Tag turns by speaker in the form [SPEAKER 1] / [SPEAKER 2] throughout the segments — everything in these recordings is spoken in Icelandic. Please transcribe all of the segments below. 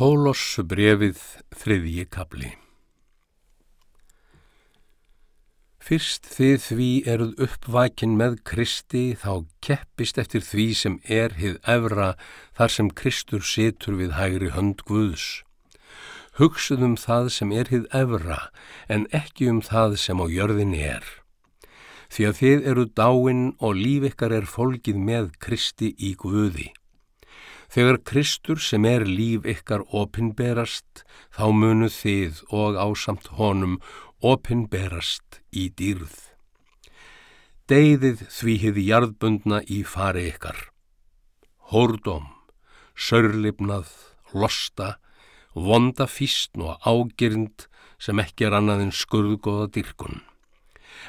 [SPEAKER 1] Kólos brefið þriðji kapli Fyrst þið því eruð uppvækin með Kristi þá keppist eftir því sem er hið evra þar sem Kristur situr við hægri hönd Guðs. Hugsuð um það sem er hið evra en ekki um það sem á jörðin er. Því að þið eru dáin og líf ykkar er fólkið með Kristi í Guði. Þegar Kristur sem er líf ykkar opinberast, þá munu þið og ásamt honum opinberast í dýrð. Deyðið því hefði jarðbundna í fari ykkar. Hórdóm, sörlipnað, losta, vonda físn og ágirnd sem ekki er annað en skurðgóða dyrkun.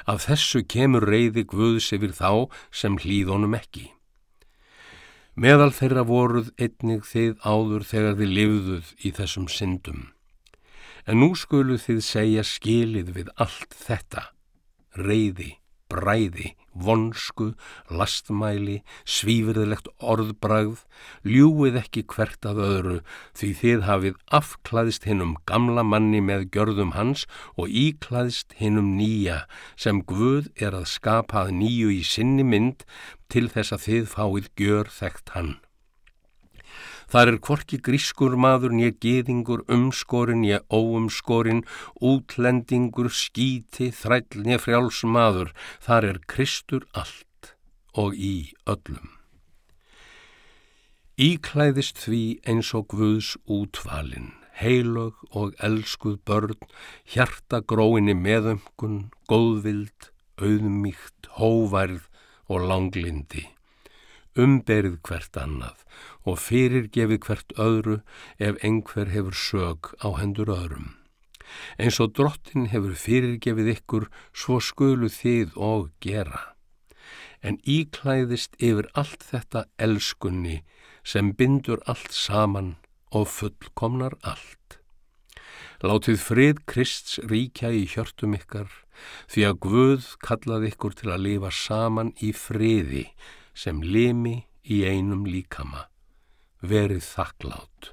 [SPEAKER 1] Af þessu kemur reyði Guðs yfir þá sem hlýðunum ekki. Meðal þeirra voruð einnig þið áður þegar þið livðuð í þessum syndum. En nú skulu þið segja skilið við allt þetta, reyði, bræði, vonsku, lastmæli, svífirðilegt orðbragð, ljúið ekki hvert að öðru því þið hafið afklaðist hinnum gamla manni með gjörðum hans og íklaðist hinnum nýja sem Guð er að skapað nýju í sinni mynd til þess að þið fáið gjör þekkt hann. Þar er kvorki grískur maður nýja geðingur, umskorin nýja óumskorin, útlendingur, skíti, þræll nýja frjáls maður. Þar er Kristur allt og í öllum. Íklæðist því eins og Guðs útvalin, heilög og elskuð börn, hjarta gróinni meðömkun, góðvild, auðmíkt, hóværð og langlindi umberið hvert annað og fyrirgefið hvert öðru ef einhver hefur sög á hendur öðrum. Eins og drottin hefur fyrirgefið ykkur svo skulu þið og gera. En íklæðist yfir allt þetta elskunni sem bindur allt saman og fullkomnar allt. Látið frið Krists ríkja í hjörtum ykkar því að Guð kallaði ykkur til að lifa saman í friði sem limi í einum líkama. Verið þakklátt.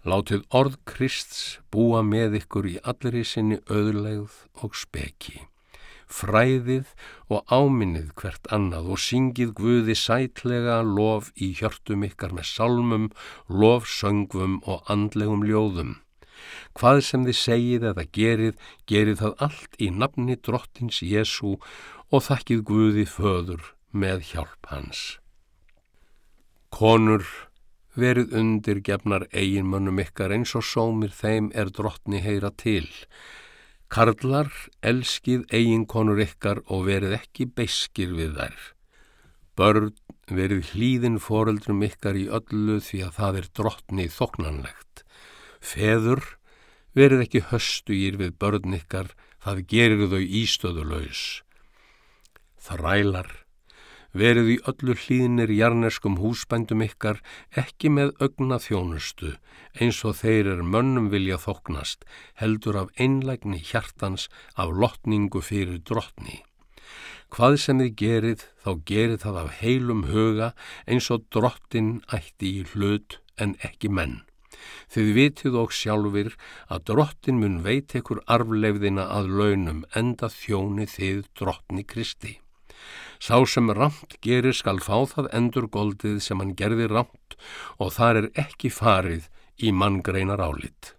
[SPEAKER 1] Látið orð Krists búa með ykkur í allri sinni auðlegð og speki. Fræðið og áminnið hvert annað og syngið Guði sætlega lof í hjörtum ykkar með salmum, lofsöngvum og andlegum ljóðum. Hvað sem þið segið eða gerið, gerið það allt í nafni drottins Jésu og þakkið Guði föður með hjálp hans. Konur, verið undir gefnar eiginmönnum ykkar eins og sómir þeim er drottni heyra til. Karlar, elskið eiginkonur ykkar og verið ekki beiskir við þær. Börn, verið hlýðin foreldrum ykkar í öllu því að það er drottni þoknanlegt. Feður, verið ekki höstugir við börn ykkar, það gerir þau ístöðulegs. Þrælar, verið í öllu hlýðinir jarneskum húsbændum ykkar ekki með ögna þjónustu eins og þeir er mönnum vilja þoknast heldur af einlægni hjartans af lotningu fyrir drottni. Hvað sem þið gerið þá gerið það af heilum huga eins og drottin ætti í hlut en ekki menn. Þið vitið og sjálfur að drottin mun veit ekkur arfleifðina að launum enda þjóni þið drottni Kristi. Sá sem ramt gerir skal fá það endur goldið sem hann gerði ramt og þar er ekki farið í manngreinar álit.